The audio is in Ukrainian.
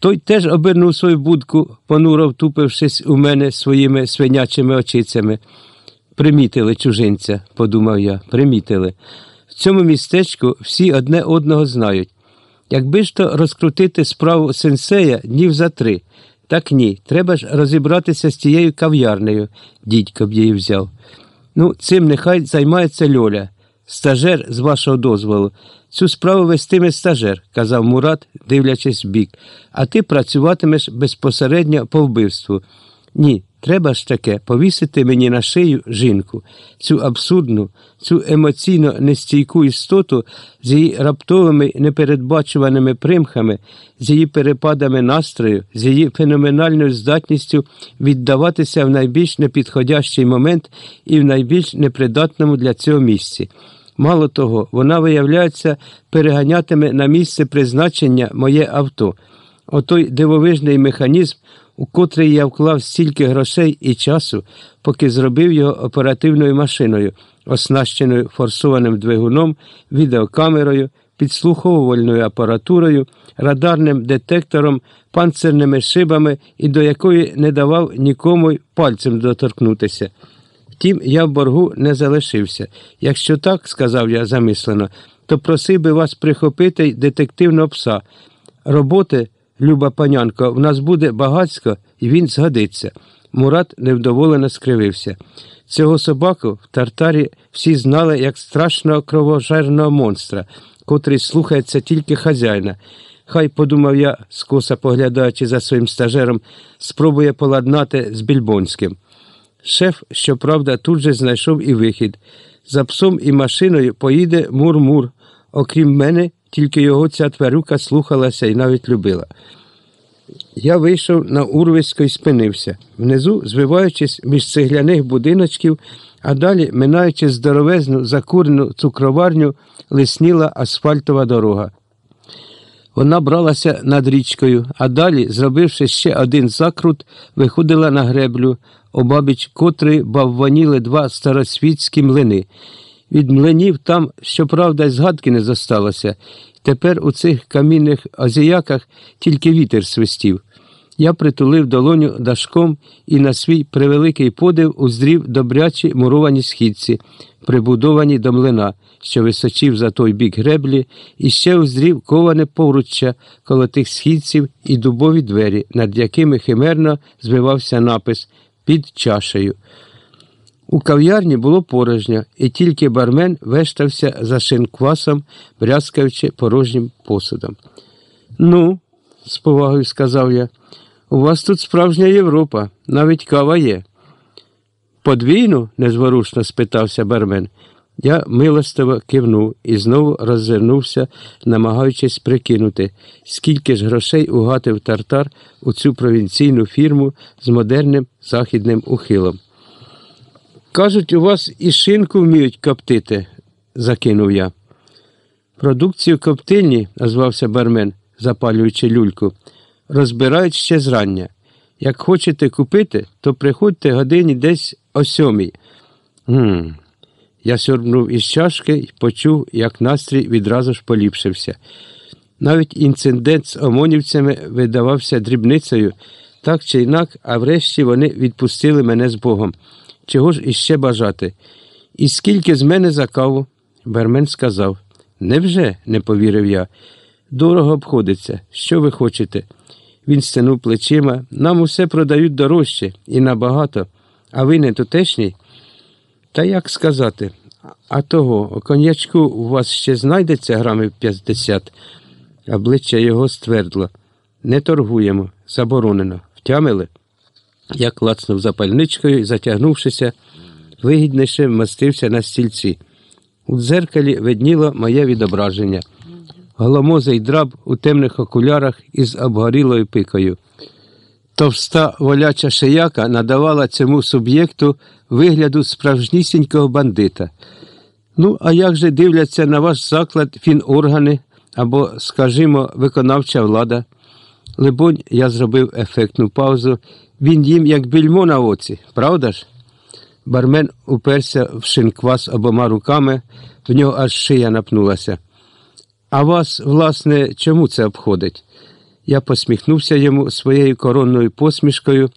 Той теж обернув свою будку, понуро втупившись у мене своїми свинячими очицями. Примітили чужинця, подумав я, примітили. В цьому містечку всі одне одного знають. Якби ж то розкрутити справу сенсея днів за три, так ні, треба ж розібратися з тією кав'ярнею, дідько б її взяв. Ну, цим нехай займається Льоля, стажер з вашого дозволу. Цю справу вестиме стажер, казав Мурат, дивлячись в бік, а ти працюватимеш безпосередньо по вбивству. Ні, треба ж таке повісити мені на шию жінку, цю абсурдну, цю емоційно нестійку істоту з її раптовими непередбачуваними примхами, з її перепадами настрою, з її феноменальною здатністю віддаватися в найбільш непідходящий момент і в найбільш непридатному для цього місці. Мало того, вона, виявляється, переганятиме на місце призначення моє авто. Отой дивовижний механізм, у котрий я вклав стільки грошей і часу, поки зробив його оперативною машиною, оснащеною форсованим двигуном, відеокамерою, підслуховувальною апаратурою, радарним детектором, панцирними шибами і до якої не давав нікому пальцем доторкнутися. Втім, я в боргу не залишився. Якщо так, сказав я замислено, то просив би вас прихопити детективного пса. Роботи, люба панянко, в нас буде багацько, і він згодиться. Мурат невдоволено скривився. Цього собаку в тартарі всі знали як страшного кровожерного монстра, котрий слухається тільки хазяїна. Хай, подумав я, скоса поглядаючи за своїм стажером, спробує поладнати з Більбонським. Шеф, щоправда, тут же знайшов і вихід. За псом і машиною поїде Мур-Мур. Окрім мене, тільки його ця тварюка слухалася і навіть любила. Я вийшов на урвисько і спинився, внизу, звиваючись між цегляних будиночків, а далі, минаючи здоровезну закурену цукроварню, лисніла асфальтова дорога. Вона бралася над річкою, а далі, зробивши ще один закрут, виходила на греблю, обабіч котрої бавваніли два старосвітські млини. Від млинів там, щоправда, й згадки не зосталося. Тепер у цих камінних азіяках тільки вітер свистів. Я притулив долоню дашком і на свій превеликий подив уздрів добрячі муровані східці, прибудовані до млина, що височив за той бік греблі, і ще уздрів коване поруччя коло тих східців і дубові двері, над якими химерно звивався напис під чашею. У кав'ярні було порожньо, і тільки бармен вештався за шинквасом, брязкаючи порожнім посудом. Ну, з повагою сказав я, у вас тут справжня Європа, навіть кава є. Подвійну? незворушно спитався бармен. Я милостиво кивнув і знову роззирнувся, намагаючись прикинути, скільки ж грошей угатив тартар у цю провінційну фірму з модерним західним ухилом. Кажуть, у вас і шинку вміють коптити, закинув я. Продукцію коптильні, назвався бармен, запалюючи люльку, розбирають ще зрання. Як хочете купити, то приходьте годині десь о сьомій. Гм. Я сьорбнув із чашки і почув, як настрій відразу ж поліпшився. Навіть інцидент з омонівцями видавався дрібницею, так чи інак, а врешті вони відпустили мене з Богом. Чого ж іще бажати? І скільки з мене за каву? Бермен сказав. Невже? не повірив я. Дорого обходиться. Що ви хочете? Він стянув плечима. Нам усе продають дорожче і набагато. А ви не тутешній? Та як сказати? А того, конячку у вас ще знайдеться грамів 50? Обличчя його ствердло. Не торгуємо, заборонено. Втямили? Я клацнув запальничкою і, затягнувшися, вигідніше вмостився на стільці. У дзеркалі видніло моє відображення. Голомозий драб у темних окулярах із обгорілою пикою. Товста воляча шияка надавала цьому суб'єкту вигляду справжнісінького бандита. Ну, а як же дивляться на ваш заклад фіноргани або, скажімо, виконавча влада? Либонь, я зробив ефектну паузу. Він їм як більмо на оці, правда ж? Бармен уперся в шинквас обома руками, в нього аж шия напнулася. А вас, власне, чому це обходить? Я посміхнувся йому своєю коронною посмішкою,